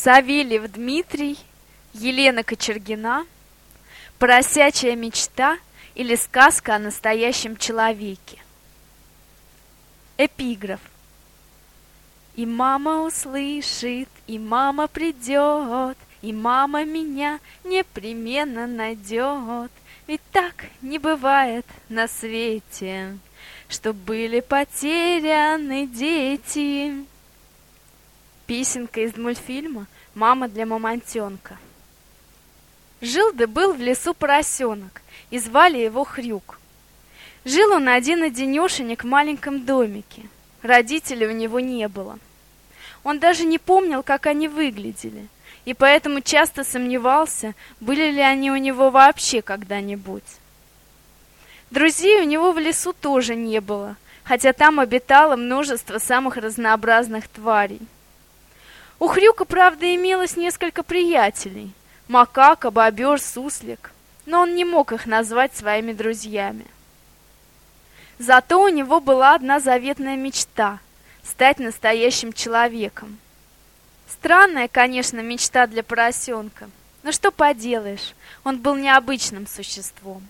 Савельев Дмитрий, Елена Кочергина, «Поросячья мечта» или «Сказка о настоящем человеке». Эпиграф. И мама услышит, и мама придет, и мама меня непременно найдет. Ведь так не бывает на свете, что были потеряны дети. Песенка из мультфильма «Мама для мамонтенка». Жил да был в лесу поросенок, и звали его Хрюк. Жил он один-одинешенек в маленьком домике. Родителей у него не было. Он даже не помнил, как они выглядели, и поэтому часто сомневался, были ли они у него вообще когда-нибудь. Друзей у него в лесу тоже не было, хотя там обитало множество самых разнообразных тварей. У Хрюка, правда, имелось несколько приятелей. Макака, бобер, суслик. Но он не мог их назвать своими друзьями. Зато у него была одна заветная мечта — стать настоящим человеком. Странная, конечно, мечта для поросенка. Но что поделаешь, он был необычным существом.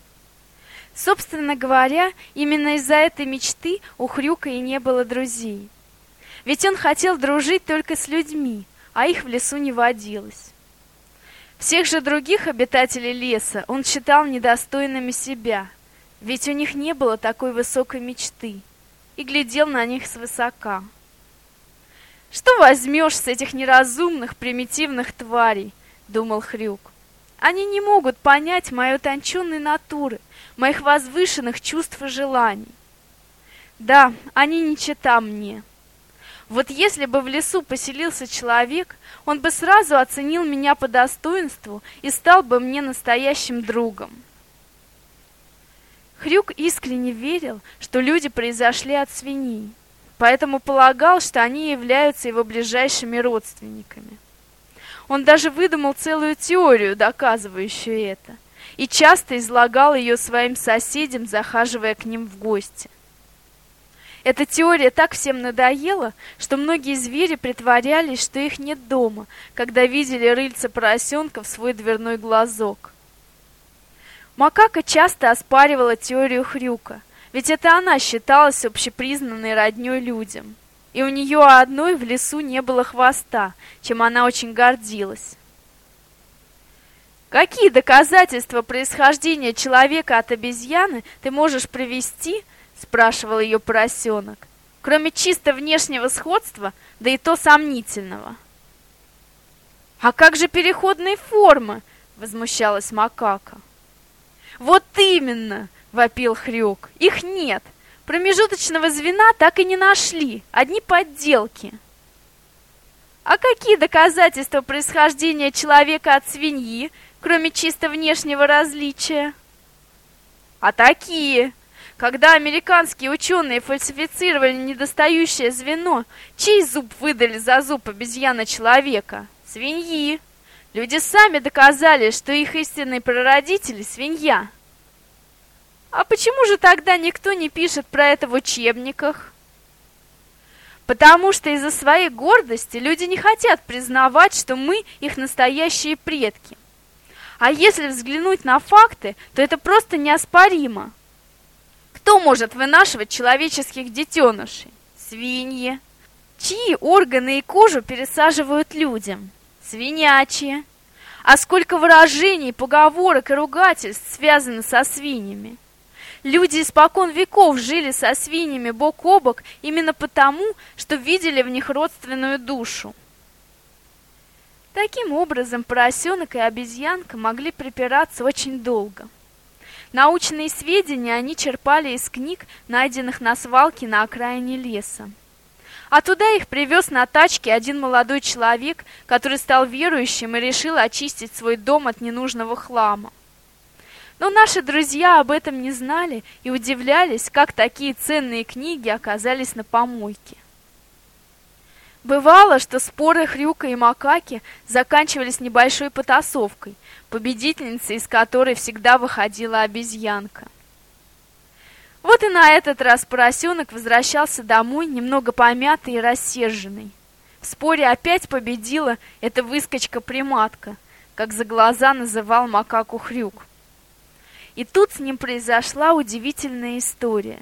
Собственно говоря, именно из-за этой мечты у Хрюка и не было друзей. Ведь он хотел дружить только с людьми, а их в лесу не водилось. Всех же других обитателей леса он считал недостойными себя, ведь у них не было такой высокой мечты, и глядел на них свысока. «Что возьмешь с этих неразумных, примитивных тварей?» — думал Хрюк. «Они не могут понять моей утонченной натуры, моих возвышенных чувств и желаний. Да, они не чита мне, вот если бы в лесу поселился человек, он бы сразу оценил меня по достоинству и стал бы мне настоящим другом. Хрюк искренне верил, что люди произошли от свиней, поэтому полагал, что они являются его ближайшими родственниками. Он даже выдумал целую теорию, доказывающую это, и часто излагал ее своим соседям, захаживая к ним в гости. Эта теория так всем надоела, что многие звери притворялись, что их нет дома, когда видели рыльца поросенка в свой дверной глазок. Макака часто оспаривала теорию Хрюка, ведь это она считалась общепризнанной роднёй людям. И у нее одной в лесу не было хвоста, чем она очень гордилась. Какие доказательства происхождения человека от обезьяны ты можешь привести, спрашивал ее поросенок. Кроме чисто внешнего сходства, да и то сомнительного. А как же переходные формы? возмущалась макака. Вот именно, вопил Хрюк. Их нет. Промежуточного звена так и не нашли, одни подделки. А какие доказательства происхождения человека от свиньи, кроме чисто внешнего различия? А такие, когда американские ученые фальсифицировали недостающее звено, чей зуб выдали за зуб обезьяна человека? Свиньи. Люди сами доказали, что их истинные прародители – свинья. А почему же тогда никто не пишет про это в учебниках? Потому что из-за своей гордости люди не хотят признавать, что мы их настоящие предки. А если взглянуть на факты, то это просто неоспоримо. Кто может вынашивать человеческих детенышей? Свиньи. Чьи органы и кожу пересаживают людям? Свинячьи. А сколько выражений, поговорок и ругательств связано со свиньями? Люди испокон веков жили со свиньями бок о бок именно потому, что видели в них родственную душу. Таким образом, поросенок и обезьянка могли припираться очень долго – Научные сведения они черпали из книг, найденных на свалке на окраине леса. А туда их привез на тачке один молодой человек, который стал верующим и решил очистить свой дом от ненужного хлама. Но наши друзья об этом не знали и удивлялись, как такие ценные книги оказались на помойке. Бывало, что споры Хрюка и Макаки заканчивались небольшой потасовкой, победительницей из которой всегда выходила обезьянка. Вот и на этот раз поросенок возвращался домой немного помятый и рассерженный. В споре опять победила эта выскочка-приматка, как за глаза называл макаку Хрюк. И тут с ним произошла удивительная история.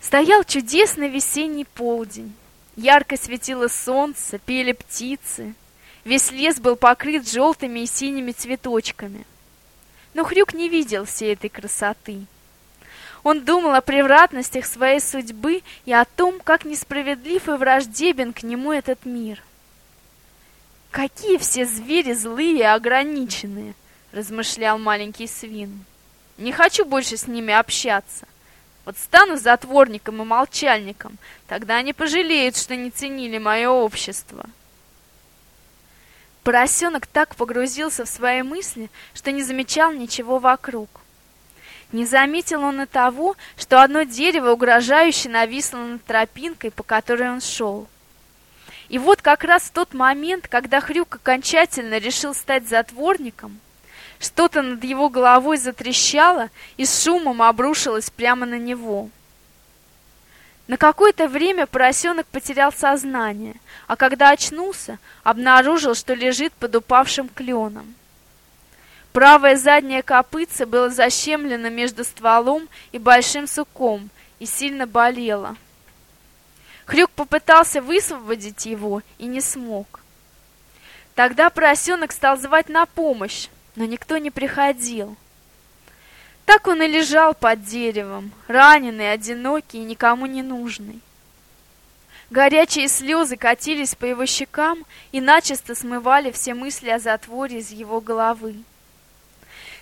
Стоял чудесный весенний полдень. Ярко светило солнце, пели птицы. Весь лес был покрыт желтыми и синими цветочками. Но Хрюк не видел всей этой красоты. Он думал о превратностях своей судьбы и о том, как несправедлив и враждебен к нему этот мир. «Какие все звери злые и ограниченные!» — размышлял маленький свин. «Не хочу больше с ними общаться. Вот стану затворником и молчальником, тогда они пожалеют, что не ценили мое общество». Поросенок так погрузился в свои мысли, что не замечал ничего вокруг. Не заметил он и того, что одно дерево угрожающе нависло над тропинкой, по которой он шел. И вот как раз в тот момент, когда Хрюк окончательно решил стать затворником, что-то над его головой затрещало и с шумом обрушилось прямо на него. На какое-то время поросенок потерял сознание, а когда очнулся, обнаружил, что лежит под упавшим кленом. Правое заднее копытце было защемлено между стволом и большим суком и сильно болело. Хрюк попытался высвободить его и не смог. Тогда поросенок стал звать на помощь, но никто не приходил. Так он и лежал под деревом, раненый, одинокий и никому не нужный. Горячие слезы катились по его щекам и начисто смывали все мысли о затворе из его головы.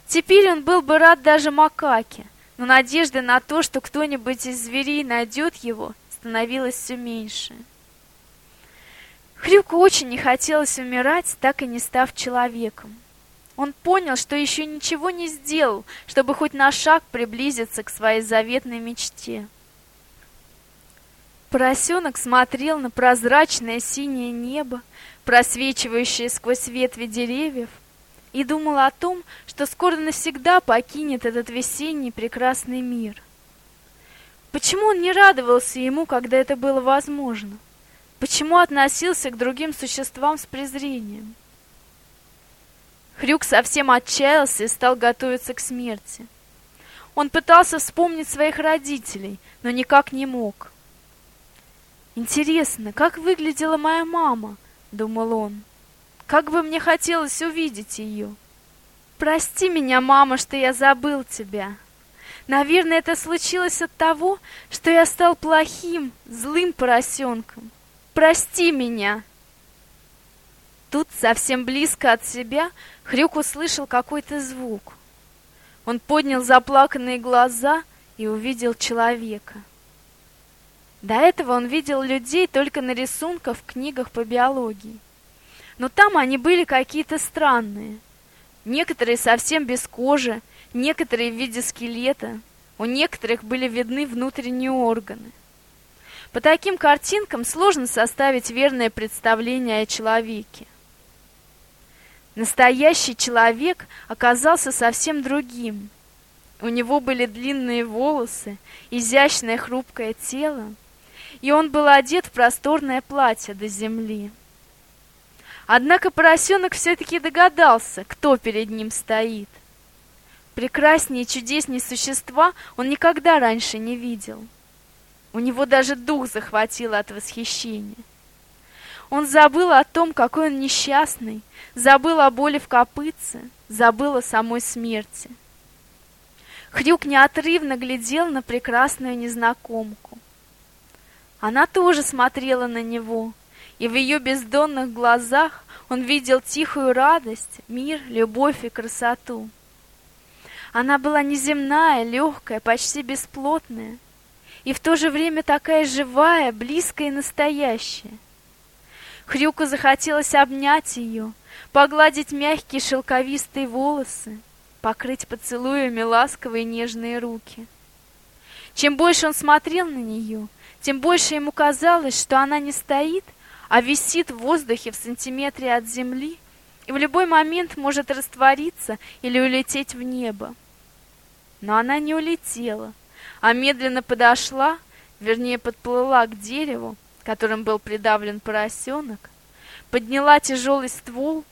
Теперь он был бы рад даже макаке, но надежда на то, что кто-нибудь из зверей найдет его, становилась все меньше. Хрюку очень не хотелось умирать, так и не став человеком. Он понял, что еще ничего не сделал, чтобы хоть на шаг приблизиться к своей заветной мечте. Поросенок смотрел на прозрачное синее небо, просвечивающее сквозь ветви деревьев, и думал о том, что скоро навсегда покинет этот весенний прекрасный мир. Почему он не радовался ему, когда это было возможно? Почему относился к другим существам с презрением? Хрюк совсем отчаялся и стал готовиться к смерти. Он пытался вспомнить своих родителей, но никак не мог. «Интересно, как выглядела моя мама?» — думал он. Как бы мне хотелось увидеть ее. Прости меня, мама, что я забыл тебя. Наверное, это случилось от того, что я стал плохим, злым поросенком. Прости меня. Тут, совсем близко от себя, Хрюк услышал какой-то звук. Он поднял заплаканные глаза и увидел человека. До этого он видел людей только на рисунках в книгах по биологии но там они были какие-то странные. Некоторые совсем без кожи, некоторые в виде скелета, у некоторых были видны внутренние органы. По таким картинкам сложно составить верное представление о человеке. Настоящий человек оказался совсем другим. У него были длинные волосы, изящное хрупкое тело, и он был одет в просторное платье до земли. Однако поросенок все-таки догадался, кто перед ним стоит. Прекраснее и чудеснее существа он никогда раньше не видел. У него даже дух захватило от восхищения. Он забыл о том, какой он несчастный, забыл о боли в копытце, забыл о самой смерти. Хрюк неотрывно глядел на прекрасную незнакомку. Она тоже смотрела на него, и в ее бездонных глазах он видел тихую радость, мир, любовь и красоту. Она была неземная, легкая, почти бесплотная, и в то же время такая живая, близкая и настоящая. Хрюку захотелось обнять ее, погладить мягкие шелковистые волосы, покрыть поцелуями ласковые нежные руки. Чем больше он смотрел на нее, тем больше ему казалось, что она не стоит, а висит в воздухе в сантиметре от земли и в любой момент может раствориться или улететь в небо. Но она не улетела, а медленно подошла, вернее, подплыла к дереву которым был придавлен поросенок, подняла тяжелый ствол,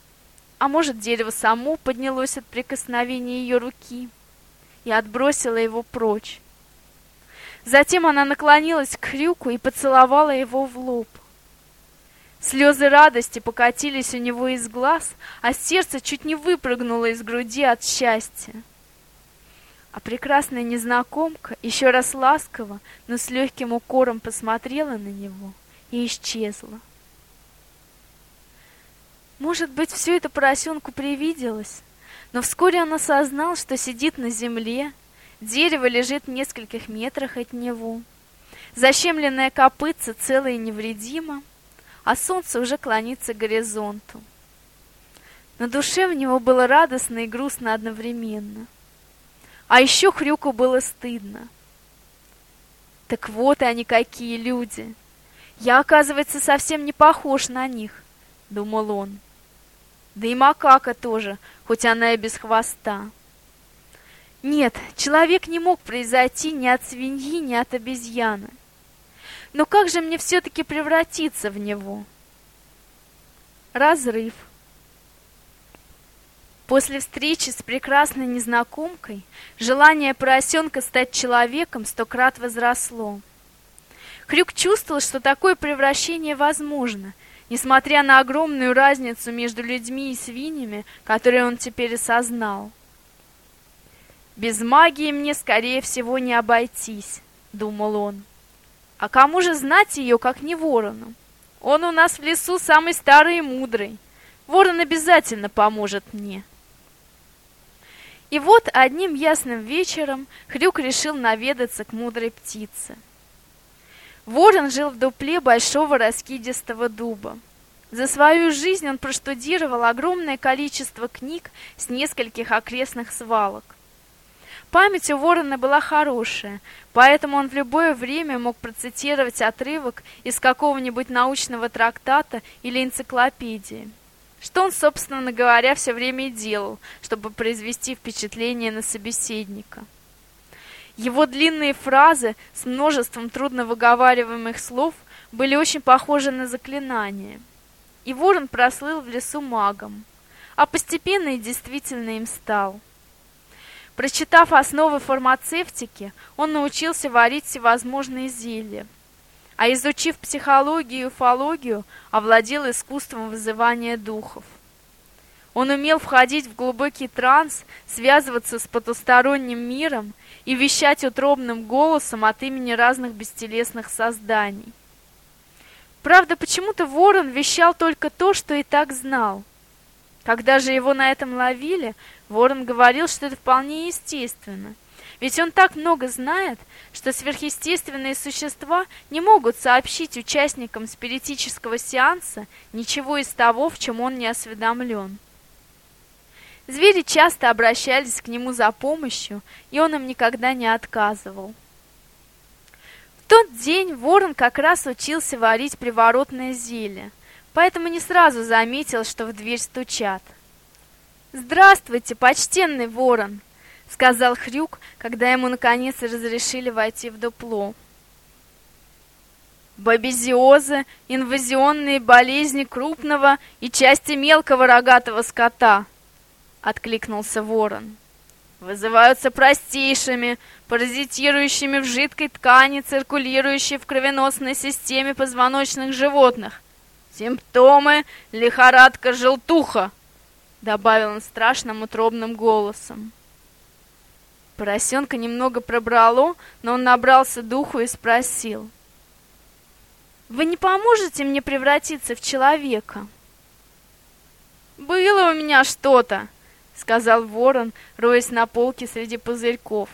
а может, дерево само поднялось от прикосновения ее руки и отбросила его прочь. Затем она наклонилась к Хрюку и поцеловала его в лоб. Слезы радости покатились у него из глаз, а сердце чуть не выпрыгнуло из груди от счастья. А прекрасная незнакомка еще раз ласково, но с легким укором посмотрела на него и исчезла. Может быть, все это поросенку привиделось, но вскоре он осознал, что сидит на земле, дерево лежит в нескольких метрах от него, защемленная копытца целая и невредима, а солнце уже клонится к горизонту. На душе в него было радостно и грустно одновременно. А еще Хрюку было стыдно. Так вот и они какие люди. Я, оказывается, совсем не похож на них, думал он. Да и макака тоже, хоть она и без хвоста. Нет, человек не мог произойти ни от свиньи, ни от обезьяны. Но как же мне все-таки превратиться в него? Разрыв. После встречи с прекрасной незнакомкой желание поросенка стать человеком сто крат возросло. Крюк чувствовал, что такое превращение возможно, несмотря на огромную разницу между людьми и свиньями, которую он теперь осознал. «Без магии мне, скорее всего, не обойтись», — думал он. «А кому же знать ее, как не ворону? Он у нас в лесу самый старый и мудрый. Ворон обязательно поможет мне». И вот одним ясным вечером Хрюк решил наведаться к мудрой птице. Ворон жил в дупле большого раскидистого дуба. За свою жизнь он проштудировал огромное количество книг с нескольких окрестных свалок. Память у Ворона была хорошая, поэтому он в любое время мог процитировать отрывок из какого-нибудь научного трактата или энциклопедии. Что он, собственно говоря, все время и делал, чтобы произвести впечатление на собеседника. Его длинные фразы с множеством трудновыговариваемых слов были очень похожи на заклинания. И ворон прослыл в лесу магом, а постепенно и действительно им стал. Прочитав основы фармацевтики, он научился варить всевозможные зелья, а изучив психологию и уфологию, овладел искусством вызывания духов. Он умел входить в глубокий транс, связываться с потусторонним миром и вещать утробным голосом от имени разных бестелесных созданий. Правда, почему-то ворон вещал только то, что и так знал. Когда же его на этом ловили, ворон говорил, что это вполне естественно. Ведь он так много знает, что сверхъестественные существа не могут сообщить участникам спиритического сеанса ничего из того, в чем он не осведомлен. Звери часто обращались к нему за помощью, и он им никогда не отказывал. В тот день ворон как раз учился варить приворотное зелье, поэтому не сразу заметил, что в дверь стучат. «Здравствуйте, почтенный ворон!» — сказал Хрюк, когда ему наконец разрешили войти в дупло. Бабезиозы, инвазионные болезни крупного и части мелкого рогатого скота —— откликнулся ворон. «Вызываются простейшими, паразитирующими в жидкой ткани, циркулирующей в кровеносной системе позвоночных животных. Симптомы — лихорадка желтуха», — добавил он страшным утробным голосом. Поросенка немного пробрало, но он набрался духу и спросил. «Вы не поможете мне превратиться в человека?» «Было у меня что-то», — сказал ворон, роясь на полке среди пузырьков.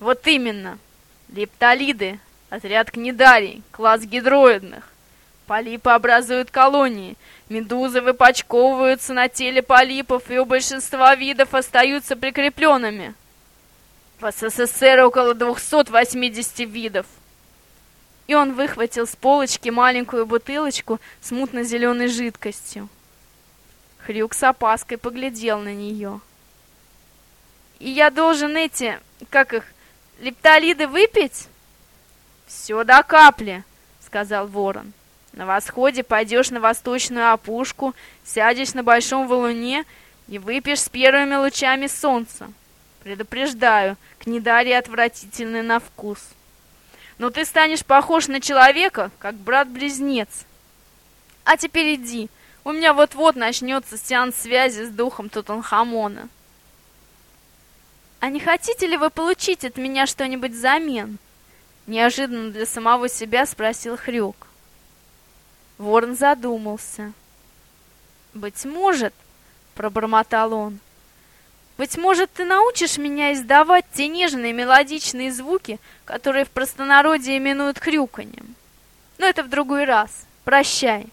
«Вот именно! Лептолиды, отряд книдарий, класс гидроидных. Полипы образуют колонии, медузы выпачковываются на теле полипов и у большинства видов остаются прикрепленными. В СССР около 280 видов. И он выхватил с полочки маленькую бутылочку с мутно-зеленой жидкостью. Хрюк с опаской поглядел на нее. «И я должен эти, как их, лептолиды выпить?» «Все до капли», — сказал ворон. «На восходе пойдешь на восточную опушку, сядешь на большом валуне и выпьешь с первыми лучами солнца. Предупреждаю, книдари отвратительны на вкус. Но ты станешь похож на человека, как брат-близнец. А теперь иди, у меня вот-вот начнется сеанс связи с духом Тутанхамона. А не хотите ли вы получить от меня что-нибудь взамен? Неожиданно для самого себя спросил Хрюк. Ворон задумался. «Быть может, — пробормотал он, — быть может, ты научишь меня издавать те нежные мелодичные звуки, которые в простонародье именуют хрюканьем. Но это в другой раз. Прощай!»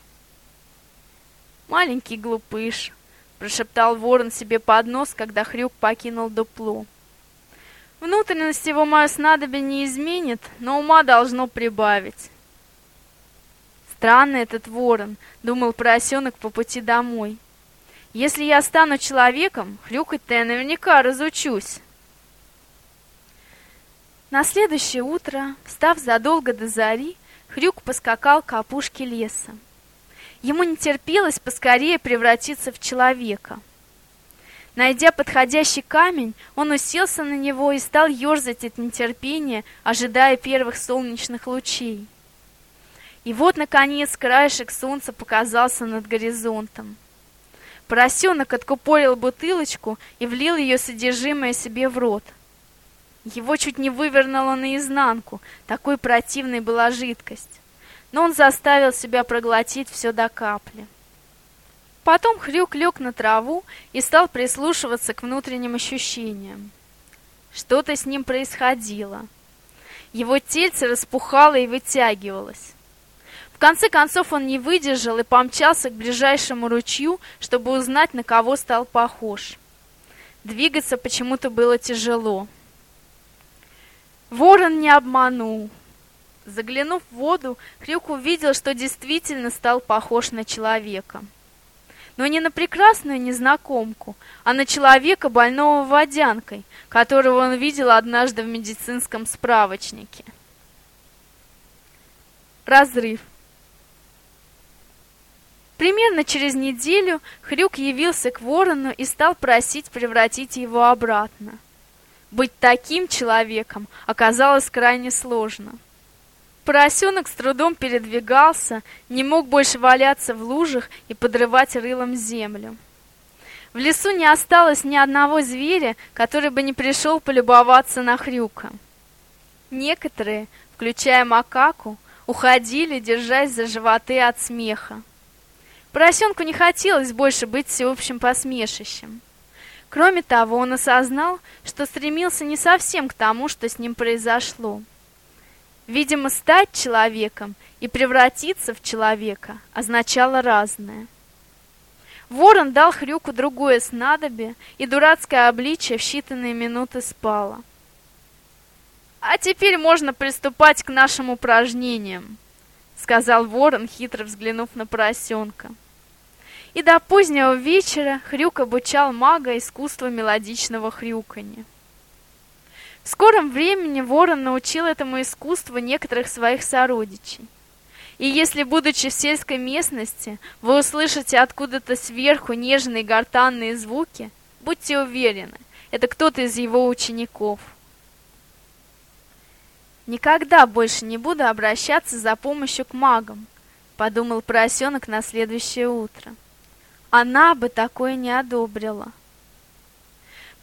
«Маленький глупыш!» — прошептал ворон себе под нос, когда хрюк покинул дупло. «Внутренность его мое снадобье не изменит, но ума должно прибавить». «Странный этот ворон», — думал поросенок по пути домой. «Если я стану человеком, хрюкать-то я наверняка разучусь». На следующее утро, встав задолго до зари, Хрюк поскакал к опушке леса. Ему не терпелось поскорее превратиться в человека. Найдя подходящий камень, он уселся на него и стал ерзать от нетерпения, ожидая первых солнечных лучей. И вот, наконец, краешек солнца показался над горизонтом. Поросенок откупорил бутылочку и влил ее содержимое себе в рот. Его чуть не вывернуло наизнанку, такой противной была жидкость но он заставил себя проглотить все до капли. Потом Хрюк лег на траву и стал прислушиваться к внутренним ощущениям. Что-то с ним происходило. Его тельце распухало и вытягивалось. В конце концов он не выдержал и помчался к ближайшему ручью, чтобы узнать, на кого стал похож. Двигаться почему-то было тяжело. Ворон не обманул. Заглянув в воду, Хрюк увидел, что действительно стал похож на человека. Но не на прекрасную незнакомку, а на человека, больного водянкой, которого он видел однажды в медицинском справочнике. Разрыв. Примерно через неделю Хрюк явился к ворону и стал просить превратить его обратно. Быть таким человеком оказалось крайне сложно. Поросенок с трудом передвигался, не мог больше валяться в лужах и подрывать рылом землю. В лесу не осталось ни одного зверя, который бы не пришел полюбоваться на хрюка. Некоторые, включая макаку, уходили, держась за животы от смеха. Поросенку не хотелось больше быть всеобщим посмешищем. Кроме того, он осознал, что стремился не совсем к тому, что с ним произошло. Видимо, стать человеком и превратиться в человека означало разное. Ворон дал Хрюку другое снадобье, и дурацкое обличие в считанные минуты спало. «А теперь можно приступать к нашим упражнениям», — сказал ворон, хитро взглянув на поросенка. И до позднего вечера Хрюк обучал мага искусству мелодичного хрюканья. В скором времени ворон научил этому искусству некоторых своих сородичей. И если, будучи в сельской местности, вы услышите откуда-то сверху нежные гортанные звуки, будьте уверены, это кто-то из его учеников. «Никогда больше не буду обращаться за помощью к магам», — подумал поросенок на следующее утро. «Она бы такое не одобрила».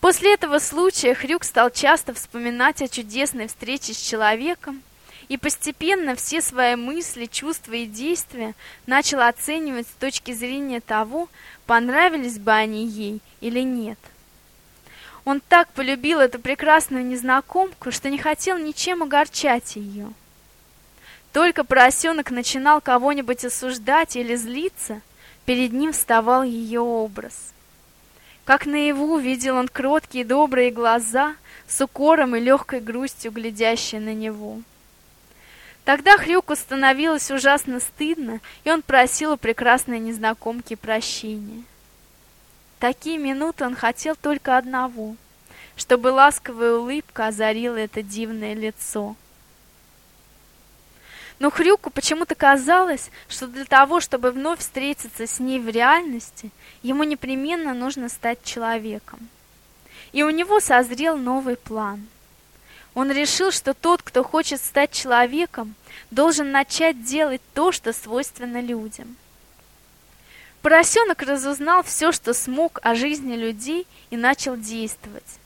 После этого случая Хрюк стал часто вспоминать о чудесной встрече с человеком и постепенно все свои мысли, чувства и действия начал оценивать с точки зрения того, понравились бы они ей или нет. Он так полюбил эту прекрасную незнакомку, что не хотел ничем огорчать ее. Только поросенок начинал кого-нибудь осуждать или злиться, перед ним вставал ее образ – как наяву видел он кроткие добрые глаза с укором и легкой грустью, глядящие на него. Тогда Хрюку становилось ужасно стыдно, и он просил у прекрасной незнакомки прощения. такие минуты он хотел только одного, чтобы ласковая улыбка озарила это дивное лицо. Но Хрюку почему-то казалось, что для того, чтобы вновь встретиться с ней в реальности, ему непременно нужно стать человеком. И у него созрел новый план. Он решил, что тот, кто хочет стать человеком, должен начать делать то, что свойственно людям. Поросенок разузнал все, что смог о жизни людей и начал действовать.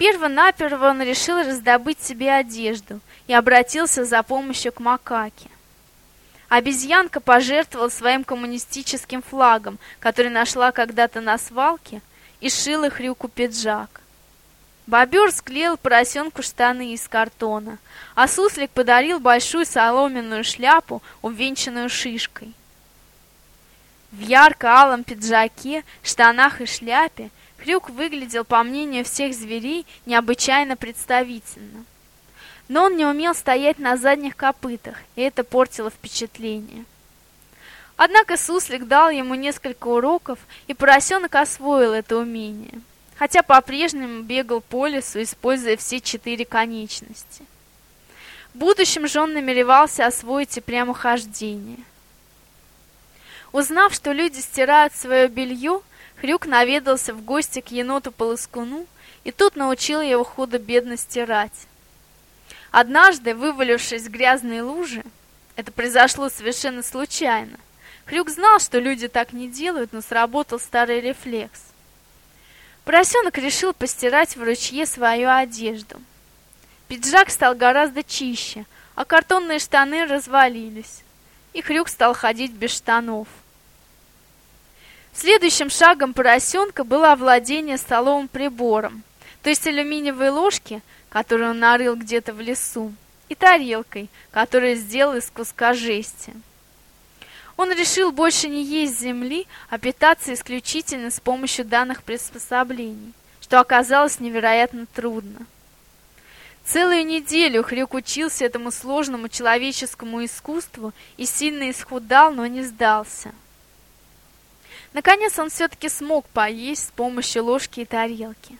Перво-наперво он решил раздобыть себе одежду и обратился за помощью к макаке. Обезьянка пожертвовала своим коммунистическим флагом, который нашла когда-то на свалке, и шила хрюку пиджак. Бобер склеил поросенку штаны из картона, а суслик подарил большую соломенную шляпу, увенчанную шишкой. В ярко-алом пиджаке, штанах и шляпе Крюк выглядел, по мнению всех зверей, необычайно представительно. Но он не умел стоять на задних копытах, и это портило впечатление. Однако суслик дал ему несколько уроков, и поросенок освоил это умение, хотя по-прежнему бегал по лесу, используя все четыре конечности. В будущем же он намеревался освоить и прямохождение. Узнав, что люди стирают свое белье, Хрюк наведался в гости к еноту-полоскуну, и тут научил его худо-бедно стирать. Однажды, вывалившись в грязные лужи, это произошло совершенно случайно, Хрюк знал, что люди так не делают, но сработал старый рефлекс. Поросенок решил постирать в ручье свою одежду. Пиджак стал гораздо чище, а картонные штаны развалились, и Хрюк стал ходить без штанов. Следующим шагом поросенка было овладение столовым прибором, то есть алюминиевой ложки, которую он нарыл где-то в лесу, и тарелкой, которую сделал из куска жести. Он решил больше не есть земли, а питаться исключительно с помощью данных приспособлений, что оказалось невероятно трудно. Целую неделю Хрюк учился этому сложному человеческому искусству и сильно исхудал, но не сдался. Наконец он все-таки смог поесть с помощью ложки и тарелки.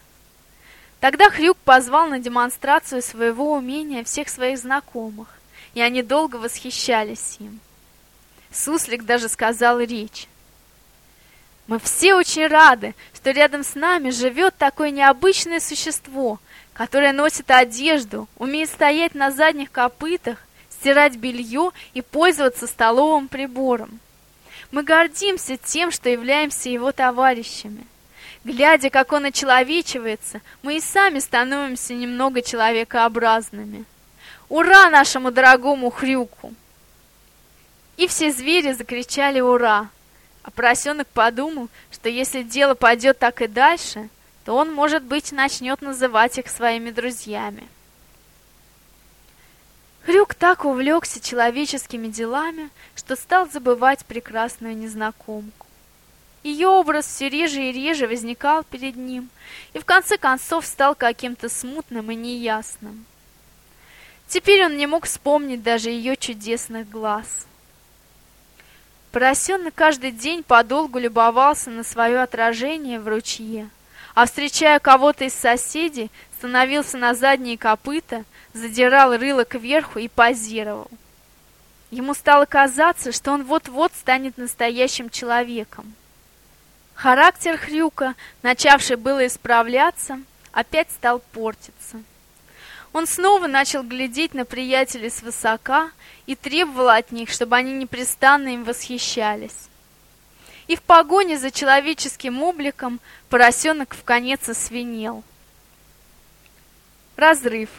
Тогда Хрюк позвал на демонстрацию своего умения всех своих знакомых, и они долго восхищались им. Суслик даже сказал речь. «Мы все очень рады, что рядом с нами живет такое необычное существо, которое носит одежду, умеет стоять на задних копытах, стирать белье и пользоваться столовым прибором. Мы гордимся тем, что являемся его товарищами. Глядя, как он очеловечивается, мы и сами становимся немного человекообразными. Ура нашему дорогому хрюку! И все звери закричали «Ура!», а поросенок подумал, что если дело пойдет так и дальше, то он, может быть, начнет называть их своими друзьями. Хрюк так увлекся человеческими делами, что стал забывать прекрасную незнакомку. Ее образ все реже и реже возникал перед ним, и в конце концов стал каким-то смутным и неясным. Теперь он не мог вспомнить даже ее чудесных глаз. Поросенок каждый день подолгу любовался на свое отражение в ручье, а встречая кого-то из соседей, становился на задние копыта задирал рыло кверху и позировал. Ему стало казаться, что он вот-вот станет настоящим человеком. Характер Хрюка, начавший было исправляться, опять стал портиться. Он снова начал глядеть на приятелей свысока и требовал от них, чтобы они непрестанно им восхищались. И в погоне за человеческим обликом поросенок в конец освинел. Разрыв.